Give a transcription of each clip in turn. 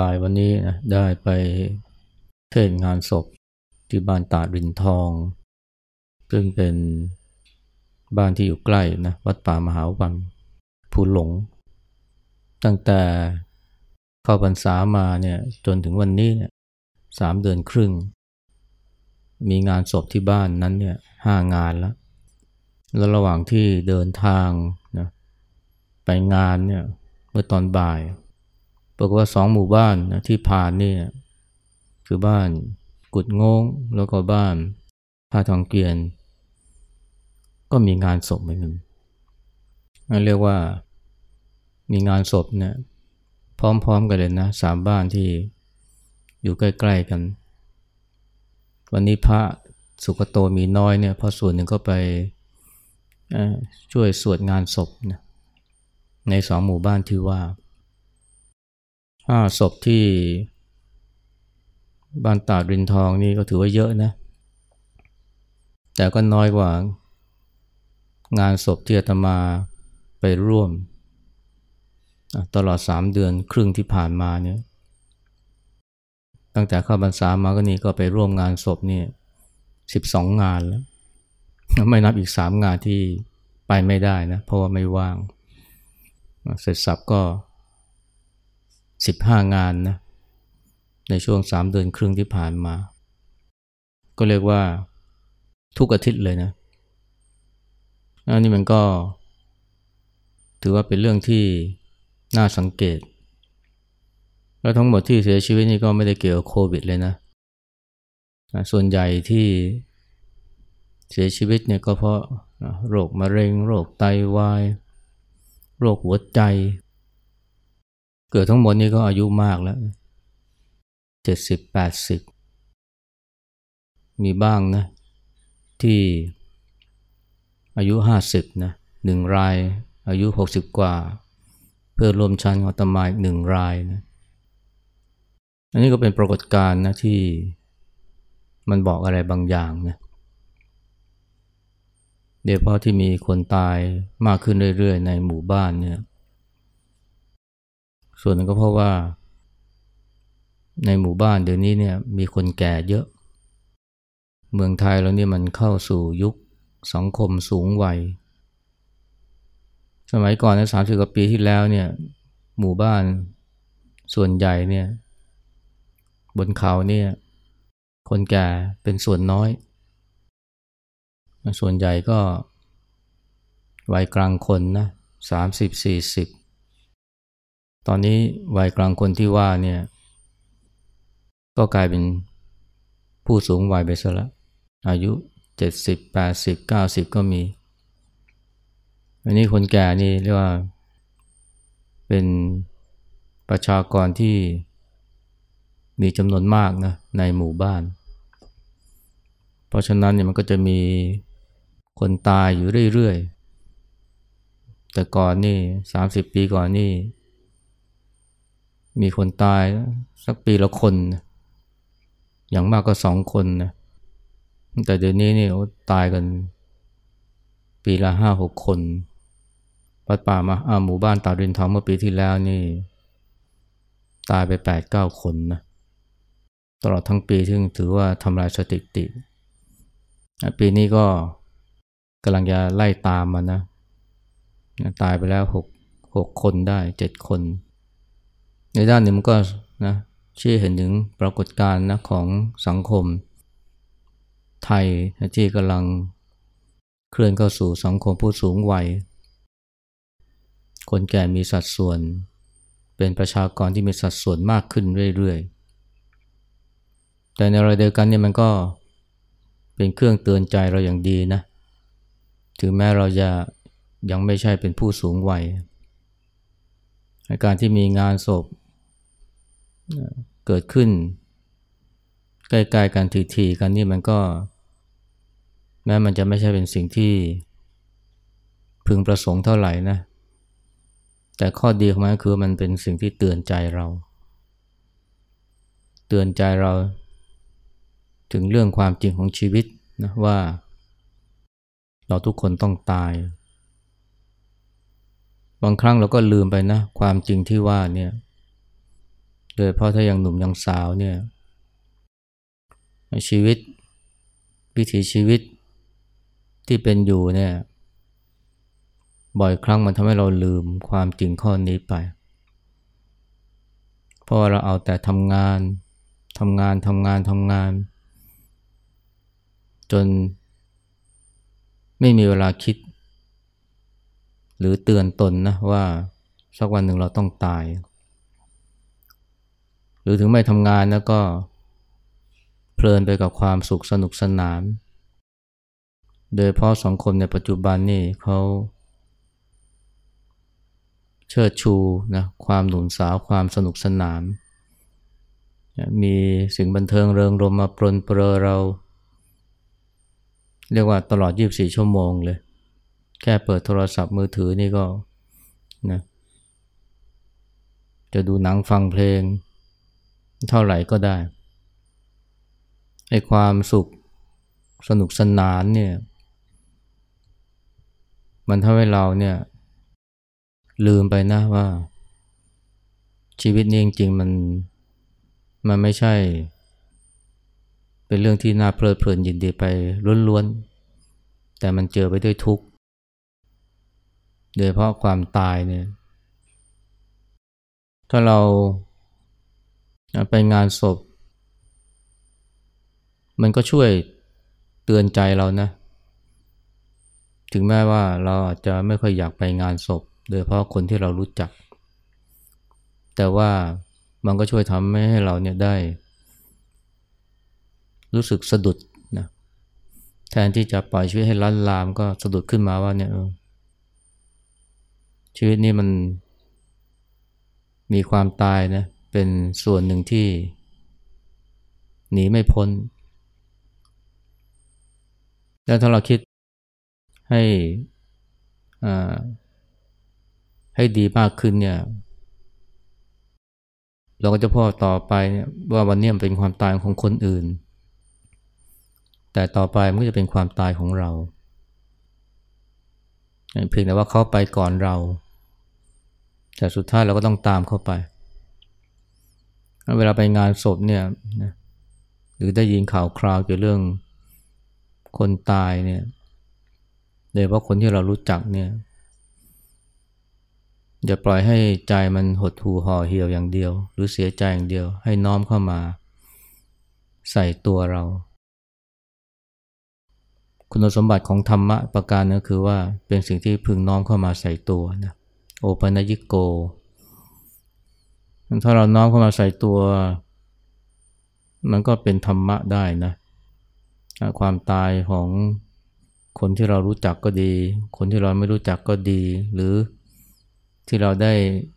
บ่ายวันนี้นะได้ไปเทศงานศพที่บ้านตาดรินทอง ซึ่งเป็นบ้านที่อยู่ใกล้นะวัดป่ามหาวันภูหลง ตั้งแต่เข้าพรรษามาเนี่ยจนถึงวันนี้เนี่ยสามเดือนครึ่ง มีงานศพที่บ้านนั้นเนี่ยห้างานแล้ว แล้วระหว่างที่เดินทางนะไปงานเนี่ยเมื่อตอนบ่าย ปรากฏว่าสองหมู่บ้านนะที่ผ่านนี่คือบ้านกุดงงแล้วก็บ้านท่าทองเกียน ก็มีงานศพเหมือนกันเรียกว่ามีงานศพเนี่ยพร้อมๆกันเลยนะสามบ้านที่อยู่ใกล้ๆกัน วันนี้พระสุกโตมีน้อยเนี่ยพอส่วนหนึ่งก็ไปช่วยสวดงานศพนะในสองหมู่บ้านที่ว่า ศพที่บ้านตาดรินทองนี่ก็ถือว่าเยอะนะ แต่ก็น้อยกว่า งานศพที่อาตมาไปร่วม ตลอดสามเดือนครึ่งที่ผ่านมาเนี่ย ตั้งแต่เข้าบรรษามาก็นี่ก็ไปร่วมงานศพนี่สิบสองงานแล้ว ไม่นับอีกสามงานที่ไปไม่ได้นะ เพราะว่าไม่ว่าง เสร็จสับก็ สิบห้างานนะในช่วงสามเดือนครึ่งที่ผ่านมา ก็เรียกว่าทุกอาทิตย์เลยนะอันนี้มันก็ ถือว่าเป็นเรื่องที่น่าสังเกต แล้วทั้งหมดที่เสียชีวิตนี่ก็ไม่ได้เกี่ยวกับโควิดเลยนะ ส่วนใหญ่ที่เสียชีวิตเนี่ยก็เพราะโรคมะเร็ง โรคไตวาย โรคหัวใจ เกิดทั้งหมดนี้ก็อายุมากแล้วเจ็ดสิบแปดสิบมีบ้างนะ ที่อายุห้าสิบนะหนึ่งรายอายุหกสิบกว่า เพื่อรวมชั้นอัตมาอีกหนึ่งรายนะอันนี้ก็เป็นปรากฏการณ์นะที่มันบอกอะไรบางอย่างนะเดี๋ยวพอที่มีคนตายมากขึ้นเรื่อยๆ ในหมู่บ้านเนี่ย ส่วนนึงก็เพราะว่า ในหมู่บ้านเดี๋ยวนี้เนี่ยมีคนแก่เยอะ เมืองไทยแล้วนี่ยมันเข้าสู่ยุคสังคมสูงวัย สมัยก่อนนะสามสิบกว่าปีที่แล้วเนี่ยหมู่บ้านส่วนใหญ่เนี่ยบนเขาเนี่ยคนแก่เป็นส่วนน้อย ส่วนใหญ่ก็วัยกลางคนนะสามสิบสี่สิบ ตอนนี้วัยกลางคนที่ว่าเนี่ย ก็กลายเป็นผู้สูงวัยไปซะล้วอายุเจ็ดสิบแปดสิบเก้าสิบก็มี อันนี้คนแก่นี่เรียกว่า เป็นประชากรที่มีจำนวนมากนะในหมู่บ้าน เพราะฉะนั้นเนี่ยมันก็จะมีคนตายอยู่เรื่อยๆ แต่ก่อนนี่สามสิบปีก่อนนี่ มีคนตายสักปีละคนอย่างมากก็สองคนนะแต่เดี๋ยวนี้นี่ตายกัน ปีละห้าหกคนปัดป่ามาอาหมู่บ้านตาดินทองเมื่อปีที่แล้วนี่ ตายไปแปดเก้าคนนะตลอดทั้งปีซึ่งถือว่าทำลายสถิติ ปีนี้ก็กำลังจะไล่ตามมานะ ตายไปแล้วหกหกคนได้เจ็ดคน ในด้านนึ่งมันก็นะชี้เห็นถึงปรากฏการณ์นะของสังคม ไทยที่กำลังเคลื่อนเข้าสู่สังคมผู้สูงวัย คนแก่มีสัดส่วน เป็นประชากรที่มีสัดส่วนมากขึ้นเรื่อยๆ แต่ในเวลาเดียวกันเนี่ยมันก็เป็นเครื่องเตือนใจเราอย่างดีนะ ถึงแม้เราจะยังไม่ใช่เป็นผู้สูงวัย การที่มีงานศพ เกิดขึ้น ใกล้ๆกันทีๆกันนี่มันก็ แม้มันจะไม่ใช่เป็นสิ่งที่ พึงประสงค์เท่าไหร่นะ แต่ข้อดีของมันคือมันเป็นสิ่งที่เตือนใจเรา เตือนใจเรา ถึงเรื่องความจริงของชีวิตนะว่า เราทุกคนต้องตายบางครั้งเราก็ลืมไปนะ ความจริงที่ว่าเนี่ย โดยเพราะถ้ายังหนุ่มยังสาวเนี่ยชีวิตวิถีชีวิตที่เป็นอยู่เนี่ยบ่อยครั้งมันทำให้เราลืมความจริงข้อนี้ไป เพราะเราเอาแต่ทำงานทำงานทำงานทำงาน จนไม่มีเวลาคิด หรือเตือนตนนะว่าสักวันหนึ่งเราต้องตาย หรือถึงไม่ทำงานแล้วก็ เพลินไปกับความสุขสนุกสนาน โดยเพราะสังคมในปัจจุบันนี่เขาเชิดชูนะความหนุนสาวความสนุกสนาน มีสิ่งบันเทิงเริงรมมาปรนเปรอเรา เรียกว่าตลอด 24 ชั่วโมงเลย แค่เปิดโทรศัพท์มือถือนี่ก็นะจะดูหนังฟังเพลง เท่าไหร่ก็ได้ไอ้ความสุขสนุกสนานเนี่ย มันทำให้เราเนี่ย ลืมไปนะว่า ชีวิตนี้จริงๆมันมันไม่ใช่ เป็นเรื่องที่น่าเพลิดเพลินยินดีไปล้วนๆ แต่มันเจอไปด้วยทุกข์ โดยเพราะความตายเนี่ย ถ้าเรา ไปงานศพ มันก็ช่วยเตือนใจเรานะ ถึงแม้ว่าเราอาจจะไม่ค่อยอยากไปงานศพ โดยเพราะคนที่เรารู้จัก แต่ว่ามันก็ช่วยทำให้เราเนี่ยได้ รู้สึกสะดุดนะแทนที่จะปล่อยชีวิตให้ล้นลามก็สะดุดขึ้นมาว่าเนี่ยชีวิตนี้มันมีความตายนะ เป็นส่วนหนึ่งที่ หนีไม่พ้น แล้วถ้าเราคิดให้ให้ดีมากขึ้นเนี่ย เราก็จะพอต่อไปเนี่ยว่าวันนี้มันเป็นความตายของคนอื่น แต่ต่อไปมันก็จะเป็นความตายของเราเพียงแต่ว่าเขาไปก่อนเรา แต่สุดท้ายเราก็ต้องตามเข้าไป เวลาไปงานศพเนี่ยหรือได้ยินข่าวคราวเกี่ยวเรื่องคนตายเนี่ยโดยเฉพาะคนที่เรารู้จักเนี่ยอย่าปล่อยให้ใจมันหดหูห่อเหี่ยวอย่างเดียว หรือเสียใจอย่างเดียว ให้น้อมเข้ามาใส่ตัวเรา คุณสมบัติของธรรมะประการนึงคือว่าเป็นสิ่งที่พึงน้อมเข้ามาใส่ตัวนะโอปัญญิโก ถ้าเราน้อมเข้ามาใส่ตัว มันก็เป็นธรรมะได้นะความตายของคนที่เรารู้จักก็ดี คนที่เราไม่รู้จักก็ดี หรือที่เราได้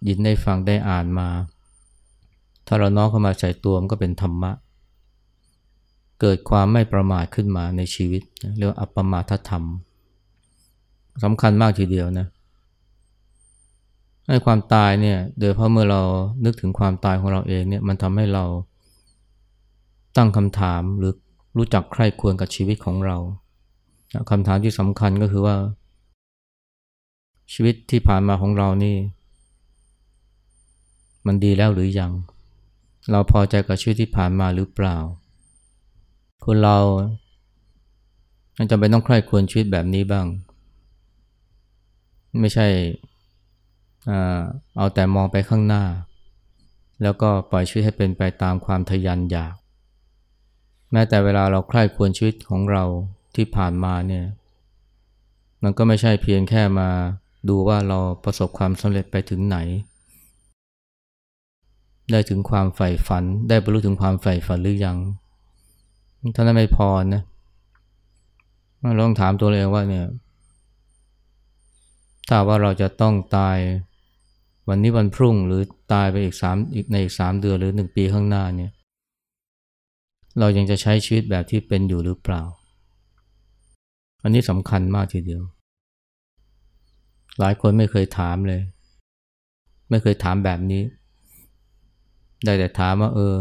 ยินได้ฟังได้อ่านมา ถ้าเราน้อมเข้ามาใส่ตัวมันก็เป็นธรรมะ เกิดความไม่ประมาทขึ้นมาในชีวิต เรียกว่าอัปปมาทธรรมสำคัญมากทีเดียวนะ ให้ความตายเนี่ยโดยเพราะเมื่อเรานึกถึงความตายของเราเองเนี่ยมันทำให้เราตั้งคำถามหรือรู้จักใคร่ควรกับชีวิตของเราคำถามที่สำคัญก็คือว่า ชีวิตที่ผ่านมาของเรานี่ มันดีแล้วหรือยัง เราพอใจกับชีวิตที่ผ่านมาหรือเปล่า คนเราจำเป็นต้องใคร่ควรชีวิตแบบนี้บ้าง ไม่ใช่ เอาแต่มองไปข้างหน้า แล้วก็ปล่อยชีวิตให้เป็นไปตามความทยันอยาก แม้แต่เวลาเราใคร่ควรชีวิตของเราที่ผ่านมาเนี่ยมันก็ไม่ใช่เพียงแค่มาดูว่าเราประสบความสำเร็จไปถึงไหน ได้ถึงความใฝ่ฝัน ได้บรรลุถึงความใฝ่ฝันหรือยังถ้านั้นไม่พอนะเราต้องถามตัวเองว่าเนี่ย ถ้าว่าเราจะต้องตาย วันนี้วันพรุ่งหรือตายไปอีกสามอีกในอีกสามเดือนหรือหนึ่งปีข้างหน้าเนี่ยเรายังจะใช้ชีวิตแบบที่เป็นอยู่หรือเปล่า อันนี้สำคัญมากทีเดียว หลายคนไม่เคยถามเลย ไม่เคยถามแบบนี้ ได้แต่ถามว่าเออ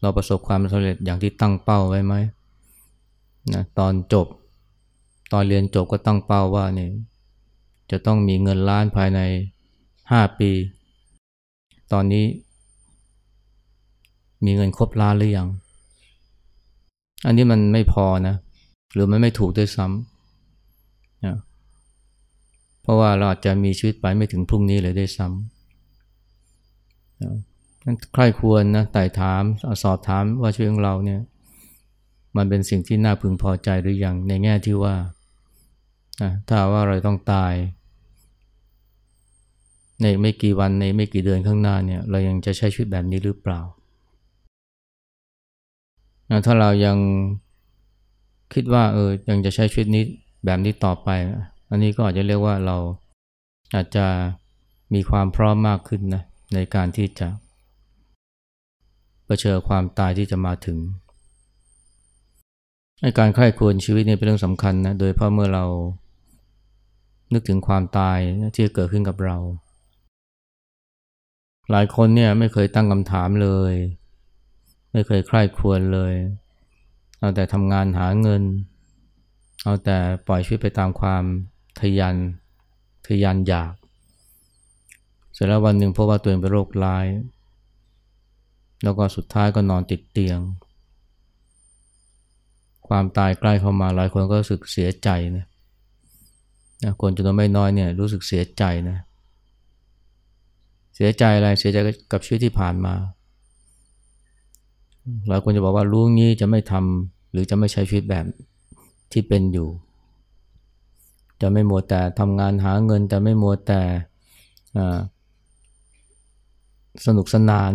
เราประสบความสำเร็จอย่างที่ตั้งเป้าไว้ไหมนะตอนจบ ตอนเรียนจบก็ตั้งเป้าว่าเนี่ยจะต้องมีเงินล้านภายใน ห้าปี ตอนนี้ มีเงินครบล้านหรือยัง อันนี้มันไม่พอนะ หรือมันไม่ถูกด้วยซ้ำนะเพราะว่าเราอาจจะมีชีวิตไปไม่ถึงพรุ่งนี้เลยด้วยซ้ำนะใครควรนะไต่ถามสอบถามว่าชีวิตของเราเนี่ยมันเป็นสิ่งที่น่าพึงพอใจหรือยังในแง่ที่ว่าถ้าว่าเราต้องตาย ในไม่กี่วันในไม่กี่เดือนข้างหน้าเนี่ยเรายังจะใช้ชีวิตแบบนี้หรือเปล่าถ้าเรายังคิดว่าเออยังจะใช้ชีวิตนี้แบบนี้ต่อไป อันนี้ก็อาจจะเรียกว่าเราอาจจะมีความพร้อมมากขึ้นนะในการที่จะเผชิญความตายที่จะมาถึงการใคร่ควรชีวิตนี่เป็นเรื่องสำคัญนะโดยเพราะเมื่อเรานึกถึงความตายที่เกิดขึ้นกับเรา หลายคนเนี่ยไม่เคยตั้งคำถามเลย ไม่เคยใคร่ควรเลย เอาแต่ทำงานหาเงิน เอาแต่ปล่อยชีวิตไปตามความทยันทยันอยาก เสร็จแล้ววันหนึ่งพบว่าตัวเองเป็นโรคร้าย แล้วก็สุดท้ายก็นอนติดเตียง ความตายใกล้เข้ามาหลายคนก็รู้สึกเสียใจนะคนจำนวนไม่น้อยเนี่ยรู้สึกเสียใจนะเเสียใจอะไรเสียใจกับชีวิตที่ผ่านมาหลายคนจะบอกว่ารู้งี้จะไม่ทำหรือจะไม่ใช้ชีวิตแบบที่เป็นอยู่ จะไม่มัวแต่ทำงานหาเงิน จะไม่มัวแต่สนุกสนาน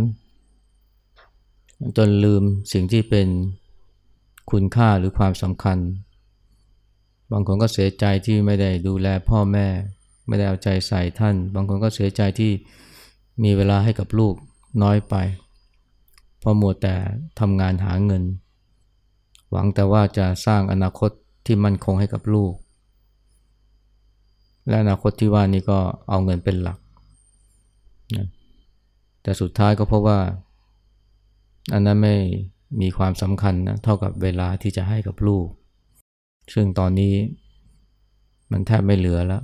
จนลืมสิ่งที่เป็นคุณค่าหรือความสำคัญ บางคนก็เสียใจที่ไม่ได้ดูแลพ่อแม่ ไม่ได้เอาใจใส่ท่าน บางคนก็เสียใจที่ มีเวลาให้กับลูกน้อยไปพราะมัวแต่ทำงานหาเงิน หวังแต่ว่าจะสร้างอนาคตที่มั่นคงให้กับลูก และอนาคตที่ว่านี้ก็เอาเงินเป็นหลักนะแต่สุดท้ายก็เพราะว่า อันนั้นไม่มีความสำคัญนะเท่ากับเวลาที่จะให้กับลูก ซึ่งตอนนี้มันแทบไม่เหลือแล้ว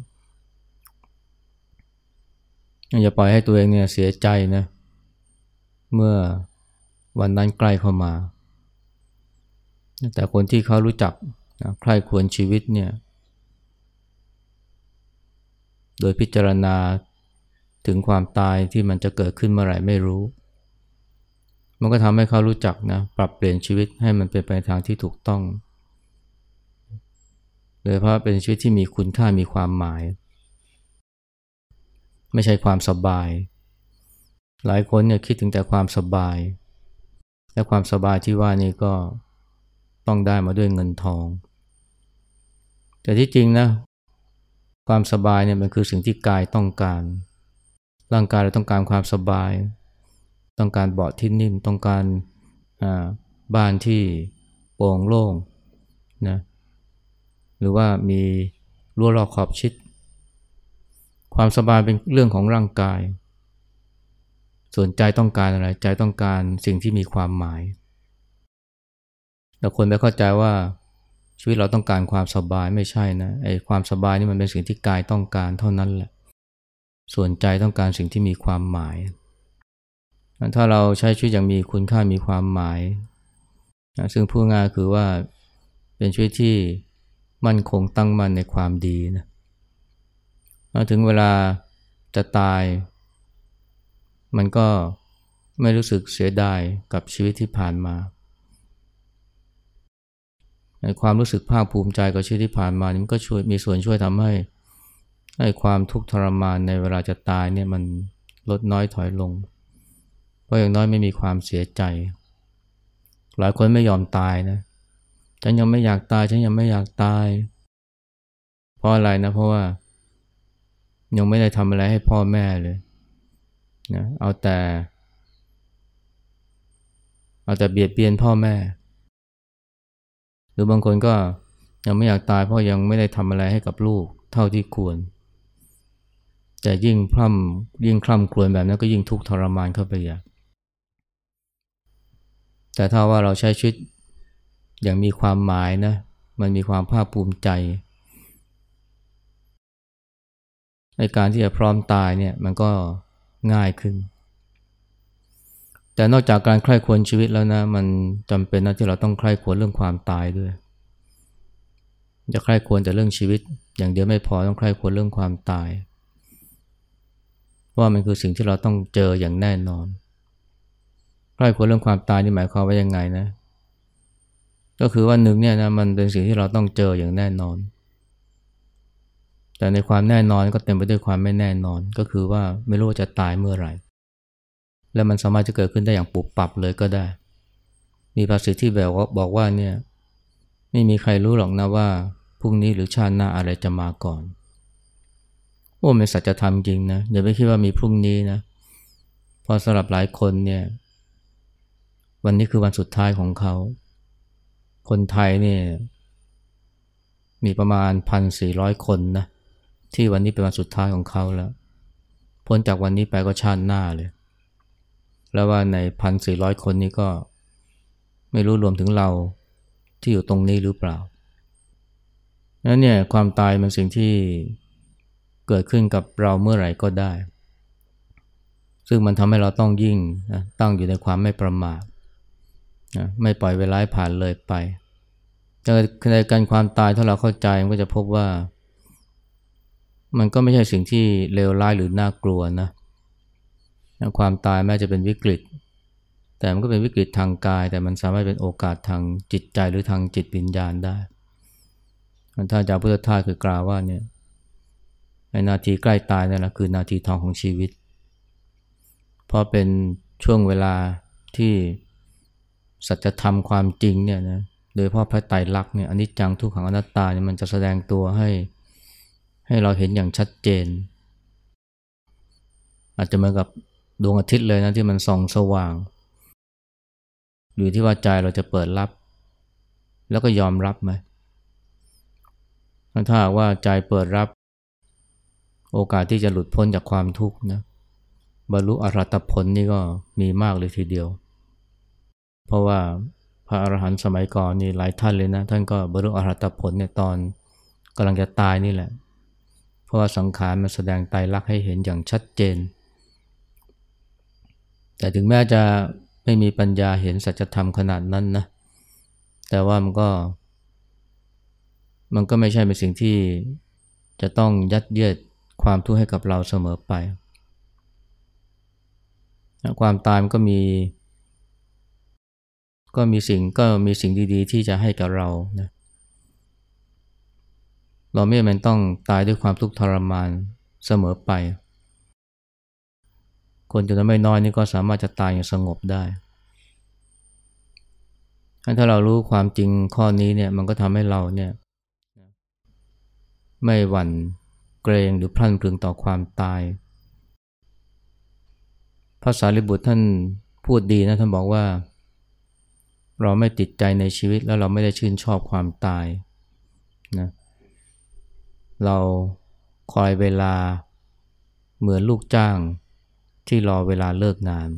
อย่าปล่อยให้ตัวเองเนี่ยเสียใจนะเมื่อวันนั้นใกล้เข้ามา แต่คนที่เขารู้จักนะใครควรชีวิตเนี่ยโดยพิจารณาถึงความตายที่มันจะเกิดขึ้นเมื่อไหร่ไม่รู้ มันก็ทำให้เขารู้จักนะปรับเปลี่ยนชีวิตให้มันเป็นไปทางที่ถูกต้อง โดยเพราะเป็นชีวิตที่มีคุณค่ามีความหมาย ไม่ใช่ความสบาย หลายคนเนี่ยคิดถึงแต่ความสบาย และความสบายที่ว่านี่ก็ต้องได้มาด้วยเงินทอง แต่ที่จริงนะ ความสบายเนี่ยมันคือสิ่งที่กายต้องการ ร่างกายเราต้องการความสบาย ต้องการเบาะที่นิ่ม ต้องการบ้านที่โปร่งโล่งนะ หรือว่ามีรั้วรอบขอบชิด ความสบายเป็นเรื่องของร่างกาย ส่วนใจต้องการอะไร ใจต้องการสิ่งที่มีความหมายแต่คนไม่เข้าใจว่าชีวิตเราต้องการความสบายไม่ใช่นะไอ้ความสบายนี่มันเป็นสิ่งที่กายต้องการเท่านั้นแหละ ส่วนใจต้องการสิ่งที่มีความหมาย ถ้าเราใช้ชีวิตอย่างมีคุณค่ามีความหมายซึ่งพูดง่ายคือว่าเป็นชีวิตที่มั่นคงตั้งมั่นในความดีนะ ถึงเวลาจะตาย มันก็ไม่รู้สึกเสียดายกับชีวิตที่ผ่านมาในความรู้สึกภาคภูมิใจกับชีวิตที่ผ่านมานี่มันก็ช่วยมีส่วนช่วยทำให้ให้ความทุกข์ทรมานในเวลาจะตายเนี่ยมันลดน้อยถอยลง เพราะอย่างน้อยไม่มีความเสียใจ หลายคนไม่ยอมตายนะ ฉันยังไม่อยากตาย ฉันยังไม่อยากตาย เพราะอะไรนะ เพราะว่า ยังไม่ได้ทำอะไรให้พ่อแม่เลยนะเอาแต่ เอาแต่เบียดเบียนพ่อแม่ หรือบางคนก็ยังไม่อยากตายเพราะยังไม่ได้ทำอะไรให้กับลูกเท่าที่ควร แต่ยิ่งพร่ำยิ่งคล่ำครวญแบบนั้นก็ยิ่งทุกข์ทรมานเข้าไปอย่าแต่ถ้าว่าเราใช้ชีวิตอย่างมีความหมายนะ มันมีความภาคภูมิใจ ในการที่จะพร้อมตายเนี่ยมันก็ง่ายขึ้น แต่นอกจากการใคร่ควรชีวิตแล้วนะ มันจำเป็นนะที่เราต้องใคร่ควรเรื่องความตายด้วย จะใคร่ควรแต่เรื่องชีวิต อย่างเดียวไม่พอต้องใคร่ควรเรื่องความตาย ว่ามันคือสิ่งที่เราต้องเจออย่างแน่นอน ใคร่ควรเรื่องความตายนี่หมายความว่ายังไงนะ ก็คือว่าหนึ่งเนี่ยนะมันเป็นสิ่งที่เราต้องเจออย่างแน่นอน แต่ในความแน่นอนก็เต็มไปด้วยความไม่แน่นอน ก็คือว่าไม่รู้ว่าจะตายเมื่อไหร่ และมันสามารถจะเกิดขึ้นได้อย่างปุบปับเลยก็ได้ มีภาษิตที่แบบว่าบอกว่าเนี่ยไม่มีใครรู้หรอกนะว่าพรุ่งนี้หรือชาติหน้าอะไรจะมาก่อนโอ้เป็นสัจธรรมจริงนะอย่าไปคิดว่ามีพรุ่งนี้นะเพราะสำหรับหลายคนเนี่ย วันนี้คือวันสุดท้ายของเขา คนไทยเนี่ยมีประมาณพันสี่ร้อยคนนะ ที่วันนี้เป็นวันสุดท้ายของเขาแล้ว พ้นจากวันนี้ไปก็ชาติหน้าเลย แล้วว่าในพันสี่ร้อยคนนี้ก็ ไม่รู้รวมถึงเราที่อยู่ตรงนี้หรือเปล่านั้นเนี่ยความตายเป็นสิ่งที่เกิดขึ้นกับเราเมื่อไหร่ก็ได้ ซึ่งมันทำให้เราต้องยิ่งนะตั้งอยู่ในความไม่ประมาทนะไม่ปล่อยเวลาผ่านเลยไปแต่ในการความตายถ้าเราเข้าใจมันก็จะพบว่า มันก็ไม่ใช่สิ่งที่เลวร้ายหรือน่ากลัวนะ ความตายแม้จะเป็นวิกฤต แต่มันก็เป็นวิกฤตทางกาย แต่มันสามารถเป็นโอกาสทางจิตใจหรือทางจิตวิญญาณได้ท่านอาจารย์พุทธทาสคือกล่าวว่าเนี่ยในนาทีใกล้ตายนั่นแหละคือนาทีทองของชีวิต เพราะเป็นช่วงเวลาที่สัจธรรมความจริงเนี่ยนะโดยพราะพระไตรลักษณ์เนี่ยอนิจจังทุกขังอนัตตาเนี่ยมันจะแสดงตัวให้ ให้เราเห็นอย่างชัดเจน อาจจะเหมือนกับดวงอาทิตย์เลยนะที่มันส่องสว่าง อยู่ที่ว่าใจเราจะเปิดรับ แล้วก็ยอมรับไหมถ้าว่าใจเปิดรับ โอกาสที่จะหลุดพ้นจากความทุกข์นะบรรลุอรหัตผลนี่ก็มีมากเลยทีเดียว เพราะว่าพระอรหันต์สมัยก่อนนี่หลายท่านเลยนะ ท่านก็บรรลุอรหัตผลในตอนกำลังจะตายนี่แหละ เพราะว่าสังขารมันแสดงไตรลักษณ์ให้เห็นอย่างชัดเจน แต่ถึงแม้จะไม่มีปัญญาเห็นสัจธรรมขนาดนั้นนะ แต่ว่ามันก็ มันก็ไม่ใช่เป็นสิ่งที่จะต้องยัดเยียดความทุกข์ให้กับเราเสมอไป ความตายมันก็มี ก็มีสิ่งก็มีสิ่งดีๆ ที่จะให้กับเรานะ เราไม่จำเป็นต้องตายด้วยความทุกข์ทรมานเสมอไป คนจำนวนไม่น้อยนี่ก็สามารถจะตายอย่างสงบได้ ถ้าเรารู้ความจริงข้อนี้เนี่ยมันก็ทำให้เราเนี่ยไม่หวั่นเกรงหรือพลันพลึงต่อความตาย ภาษาลิบุตรท่านพูดดีนะท่านบอกว่า เราไม่ติดใจในชีวิตแล้วเราไม่ได้ชื่นชอบความตายนะ เราคอยเวลาเหมือนลูกจ้างที่รอเวลาเลิกงาน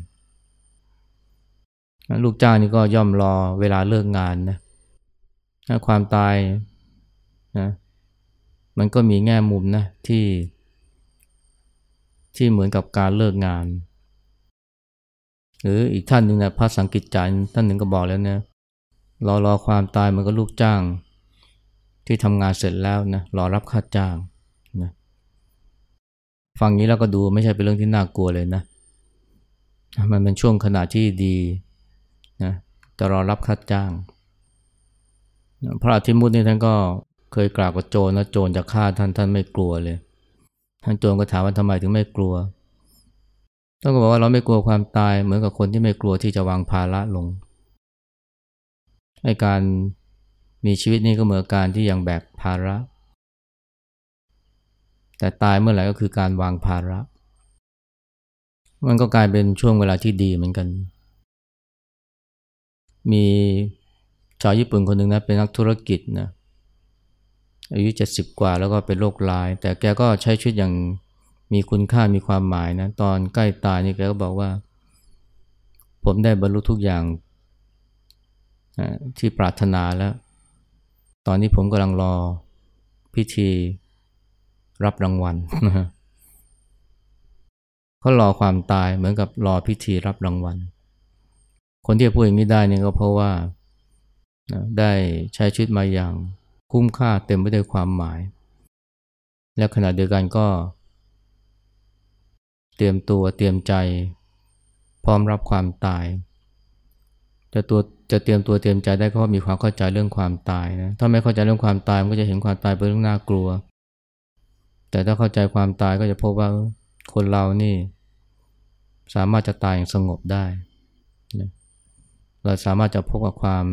ลูกจ้างนี่ก็ย่อมรอเวลาเลิกงานนะความตายนะมันก็มีแง่มุมนะที่ ที่เหมือนกับการเลิกงาน หรืออีกท่านหนึ่งนะพระสังกิจจารท่านหนึ่งก็บอกแล้วนะรอรอความตายมันก็ลูกจ้าง ที่ทำงานเสร็จแล้วนะรอรับค่าจ้างนะฟังนี้แล้วก็ดูไม่ใช่เป็นเรื่องที่น่ากลัวเลยนะ มันเป็นช่วงขณะที่ดีนะจะรอรับค่าจ้าง พระอาทิมุตนี่ท่านก็เคยกล่าวกับโจรนะโจรจะฆ่าท่านท่านไม่กลัวเลย ท่านโจรก็ถามว่าทำไมถึงไม่กลัวต้องบอกว่าเราไม่กลัวความตายเหมือนกับคนที่ไม่กลัวที่จะวางภาระลงให้การ มีชีวิตนี้ก็เหมือนการที่ยังแบกภาระ แต่ตายเมื่อไหร่ก็คือการวางภาระ มันก็กลายเป็นช่วงเวลาที่ดีเหมือนกัน มีชาวญี่ปุ่นคนหนึ่งนะเป็นนักธุรกิจนะอายุเจ็ดสิบกว่าแล้วก็เป็นโรคลาย แต่แกก็ใช้ชีวิตอย่างมีคุณค่ามีความหมายนะตอนใกล้ตายนี่แกก็บอกว่า ผมได้บรรลุทุกอย่างที่ปรารถนาแล้ว ตอนนี้ผมกำลังรอพิธีรับรางวัลเขารอความตายเหมือนกับรอพิธีรับรางวัล คนที่พูดอย่างนี้ได้เนี่ยก็เพราะว่าได้ใช้ชีวิตมาอย่างคุ้มค่าเต็มไปด้วยความหมาย และขณะเดียวกันก็ เตรียมตัวเตรียมใจ พร้อมรับความตาย จะตัวจะเตรียมตัวเตรียมใจได้ก็เพราะมีความเข้าใจเรื่องความตายนะถ้าไม่เข้าใจเรื่องความตายมันก็จะเห็นความตายเป็นเรื่องน่ากลัว แต่ถ้าเข้าใจความตายก็จะพบว่าคนเรานี่ สามารถจะตายอย่างสงบได้เราสามารถจะพบกับความ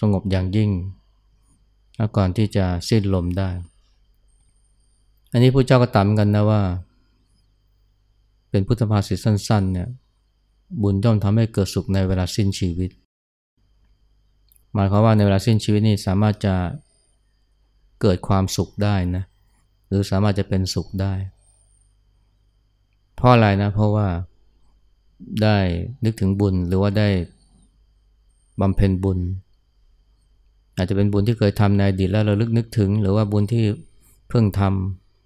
สงบอย่างยิ่งก่อนที่จะสิ้นลมได้ อันนี้พระเจ้าก็ตามกันนะว่า เป็นพุทธภาษิตสั้นๆเนี่ยบุญย่อมทำให้เกิดสุขในเวลาสิ้นชีวิต หมายความว่าในเวลาสิ้นชีวิตนี่สามารถจะเกิดความสุขได้นะหรือสามารถจะเป็นสุขได้เพราะอะไรนะเพราะว่าได้นึกถึงบุญหรือว่าได้บำเพ็ญบุญ อาจจะเป็นบุญที่เคยทำในอดีตแล้วเราลึกนึกถึง หรือว่าบุญที่เพิ่งท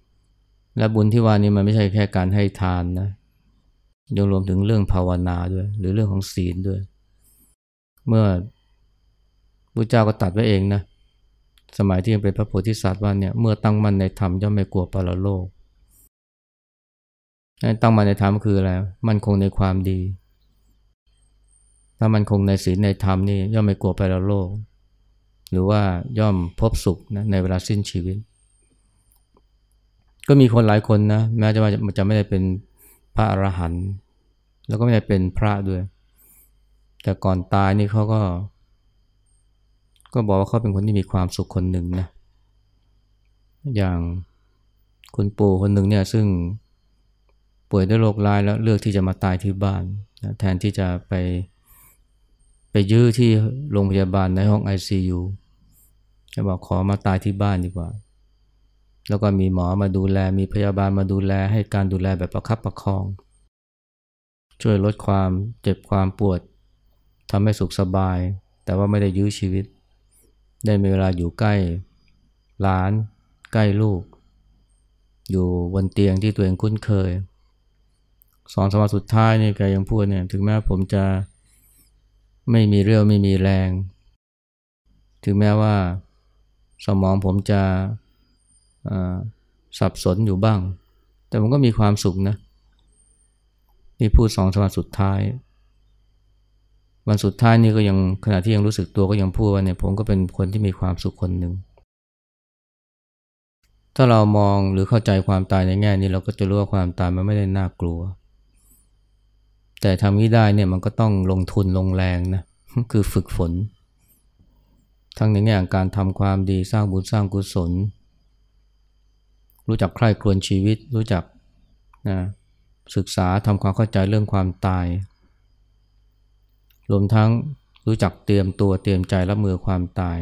ำและบุญที่ว่านี้มันไม่ใช่แค่การให้ทานนะยังรวมถึงเรื่องภาวนาด้วย หรือเรื่องของศีลด้วย เมื่อ พระเจ้าก็ตัดไว้เองนะสมัยที่ยังเป็นพระโพธิสัตว์ว่าเนี่ยเมื่อตั้งมั่นในธรรมย่อมไม่กลัวปรโลกตั้งมั่นในธรรมคืออะไรมันคงในความดี ถ้ามันคงในศีลในธรรมนี่ย่อมไม่กลัวไปแล้วโลก หรือว่าย่อมพบสุขนะในเวลาสิ้นชีวิต ก็มีคนหลายคนนะแม้จะว่าจะไม่ได้เป็นพระอรหันต์แล้วก็ไม่ได้เป็นพระด้วย แต่ก่อนตายนี่เขาก็ ก็บอกว่าเขาเป็นคนที่มีความสุขคนหนึ่งนะ อย่างคุณปู่คนหนึ่งเนี่ยซึ่งป่วยด้วยโรคร้ายแล้วเลือกที่จะมาตายที่บ้านนะแทนที่จะไป ไปยื้อที่โรงพยาบาลในห้อง ICU จะบอกขอมาตายที่บ้านดีกว่า แล้วก็มีหมอมาดูแลมีพยาบาลมาดูแลให้การดูแลแบบประคับประคอง ช่วยลดความเจ็บความปวดทำให้สุขสบาย แต่ว่าไม่ได้ยื้อชีวิต ได้มีเวลาอยู่ใกล้หลาน ใกล้ลูก อยู่บนเตียงที่ตัวเองคุ้นเคย สอนสมาสุดท้ายนี่แกยังพูดเนี่ยถึงแม้ผมจะไม่มีเรี่ยวไม่มีแรง ถึงแม้ว่าสมองผมจะสับสนอยู่บ้าง แต่ผมก็มีความสุขนะนี่พูดสองสวันสุดท้าย วันสุดท้ายนี่ก็ยังขณะที่ยังรู้สึกตัวก็ยังพูดว่าเนี่ยผมก็เป็นคนที่มีความสุขคนหนึ่ง ถ้าเรามองหรือเข้าใจความตายในแง่นี้เราก็จะรู้ว่าความตายมันไม่ได้น่ากลัว แต่ทำนี้ได้เนี่ยมันก็ต้องลงทุนลงแรงนะคือฝึกฝน ทั้งในแง่การทำความดีสร้างบุญสร้างกุศล รู้จักใคร่ครวญชีวิต รู้จักนะศึกษาทำความเข้าใจเรื่องความตาย รวมทั้งรู้จักเตรียมตัวเตรียมใจรับมือความตาย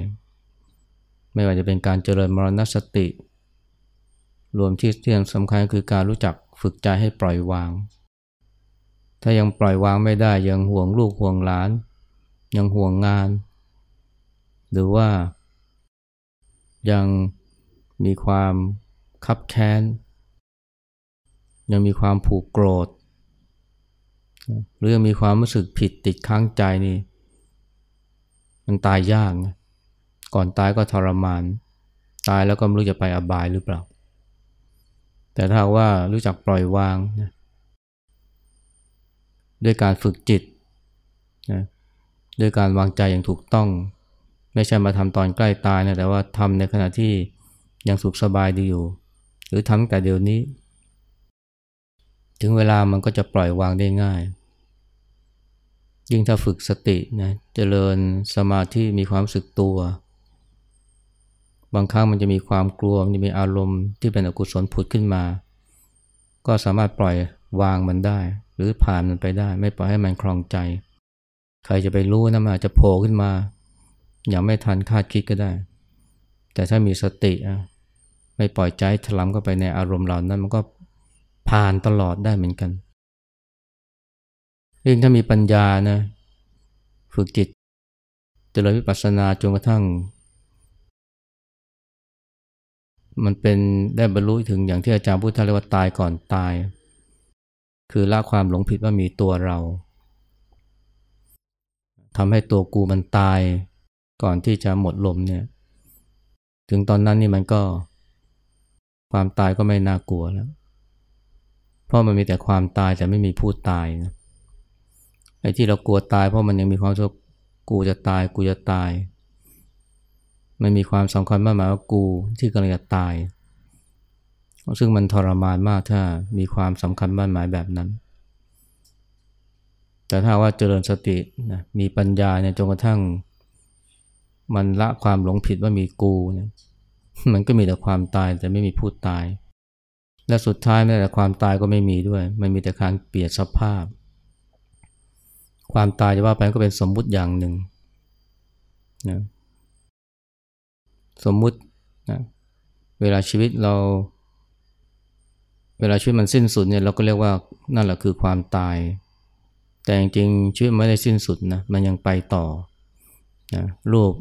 ไม่ว่าจะเป็นการเจริญมรณสติ รวมที่ที่สำคัญคือการรู้จักฝึกใจให้ปล่อยวาง ถ้ายังปล่อยวางไม่ได้ยังห่วงลูกห่วงหลาน ยังห่วงงาน หรือว่ายังมีความคับแค้น ยังมีความผูกโกรธ หรือยังมีความรู้สึกผิดติดค้างใจนี่ มันตายยากนะก่อนตายก็ทรมาน ตายแล้วก็ไม่รู้จะไปอบายหรือเปล่า แต่ถ้าว่ารู้จักปล่อยวางนะด้วยการฝึกจิตนะด้วยการวางใจอย่างถูกต้อง ไม่ใช่มาทำตอนใกล้ตายนะแต่ว่าทำในขณะที่ยังสุขสบายดีอยู่ หรือทำแต่เดี๋ยวนี้ ถึงเวลามันก็จะปล่อยวางได้ง่าย ยิ่งถ้าฝึกสตินะเจริญสมาธิมีความสึกตัว บางครั้งมันจะมีความกลัวมันจะมีอารมณ์ที่เป็นอกุศลผุดขึ้นมา ก็สามารถปล่อยวางมันได้ หรือผ่านมันไปได้ ไม่ปล่อยให้มันคลองใจ ใครจะไปรู้นะมันอาจจะโผล่ขึ้นมา อย่างไม่ทันคาดคิดก็ได้ แต่ถ้ามีสติอะไม่ปล่อยใจถลำเข้าไปในอารมณ์เหล่านั้นมันก็ ผ่านตลอดได้เหมือนกันยิ่งถ้ามีปัญญานะ ฝึกจิตเจริญวิปัสสนาจนกระทั่ง มันเป็นได้บรรลุถึงอย่างที่อาจารย์พุทธเรียกว่าตายก่อนตาย คือละความหลงผิดว่ามีตัวเราทำให้ตัวกูมันตายก่อนที่จะหมดลมเนี่ย ถึงตอนนั้นนี่มันก็ ความตายก็ไม่น่ากลัวแล้ว ราะมันมีแต่ความตายแต่ไม่มีผู้ตายนะไอ้ที่เรากลัวตายเพราะมันยังมีความรู้กูจะตายกูจะตาย มันมีความสำคัญมากหมายว่ากูที่กำลังจะตาย ซึ่งมันทรมานมากถ้ามีความสำคัญมากหมายแบบนั้น แต่ถ้าว่าเจริญสตินะมีปัญญาเนี่ยจนกระทั่ง มันละความหลงผิดว่ามีกูเนี่ยมันก็มีแต่ความตายแต่ไม่มีผู้ตาย และสุดท้ายแม้แต่ความตายก็ไม่มีด้วย มันมีแต่การเปลี่ยนสภาพ ความตายจะว่าไปก็เป็นสมมุติอย่างหนึ่งนะสมมุตินะเวลาชีวิตเรา เวลาชีวิตมันสิ้นสุดเนี่ยเราก็เรียกว่านั่นแหละคือความตาย แต่จริงๆชีวิตไม่ได้สิ้นสุดนะมันยังไปต่อนะรูป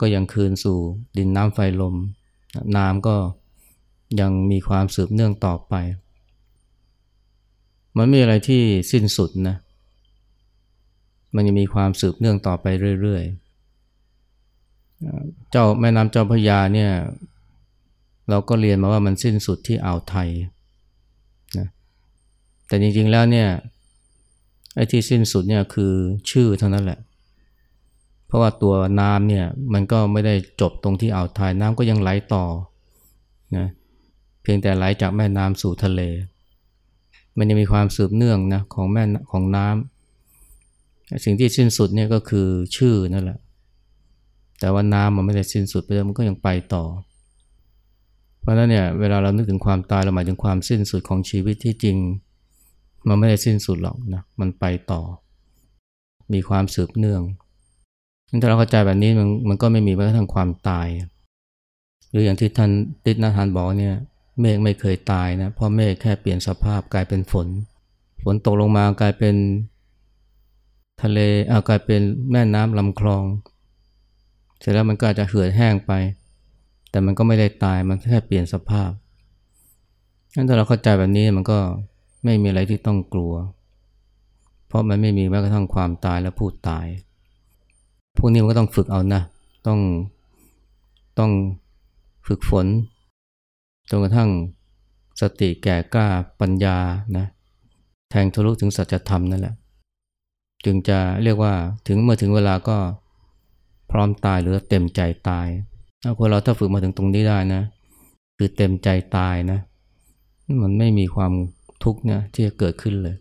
ก็ยังคืนสู่ดินน้ำไฟลมน้ำก็ ยังมีความสืบเนื่องต่อไป มันไม่มีอะไรที่สิ้นสุดนะ มันยังมีความสืบเนื่องต่อไปเรื่อยๆ เจ้าแม่น้ำเจ้าพระยาเนี่ยเราก็เรียนมาว่ามันสิ้นสุดที่อ่าวไทยนะแต่จริงๆแล้วเนี่ยไอ้ที่สิ้นสุดเนี่ยคือชื่อเท่านั้นแหละ เพราะว่าตัวน้ำเนี่ยมันก็ไม่ได้จบตรงที่อ่าวไทยน้ำก็ยังไหลต่อนะ พียงแต่ไหลจากแม่น้ำสู่ทะเล มันยังมีความสืบเนื่องนะของแม่ของน้ำสิ่งที่สิ้นสุดเนี่ยก็คือชื่อนั่นแหละ แต่ว่าน้ำมันไม่ได้สิ้นสุดไปแล้วมันก็ยังไปต่อ เพราะนั้นเนี่ยเวลาเรานึกถึงความตายเราหมายถึงความสิ้นสุดของชีวิตที่จริง มันไม่ได้สิ้นสุดหรอกนะมันไปต่อ มีความสืบเนื่องถ้าเราเข้าใจแบบนี้มันมันก็ไม่มีแม้กระทั่งความตาย หรืออย่างที่ท่านติดนาทานบอกเนี่ย เมฆไม่เคยตายนะเพราะเมฆแค่เปลี่ยนสภาพกลายเป็นฝน ฝนตกลงมากลายเป็นทะเลอากลายเป็นแม่น้ำลำคลอง เสร็จแล้วมันก็อาจจะเหือดแห้งไป แต่มันก็ไม่ได้ตายมันแค่เปลี่ยนสภาพงั้นถ้าเราเข้าใจแบบนี้มันก็ไม่มีอะไรที่ต้องกลัว เพราะมันไม่มีแม้กระทั่งความตายและผู้ตาย พวกนี้มันก็ต้องฝึกเอานะ ต้องต้องฝึกฝน จนกระทั่งสติแก่กล้าปัญญานะแทงทะลุถึงสัจธรรมนั่นแหละ จึงจะเรียกว่าถึงเมื่อถึงเวลาก็พร้อมตายหรือเต็มใจตายถ้าคนเราถ้าฝึกมาถึงตรงนี้ได้นะ คือเต็มใจตายนะ มันไม่มีความทุกข์เนี่ยที่จะเกิดขึ้นเลย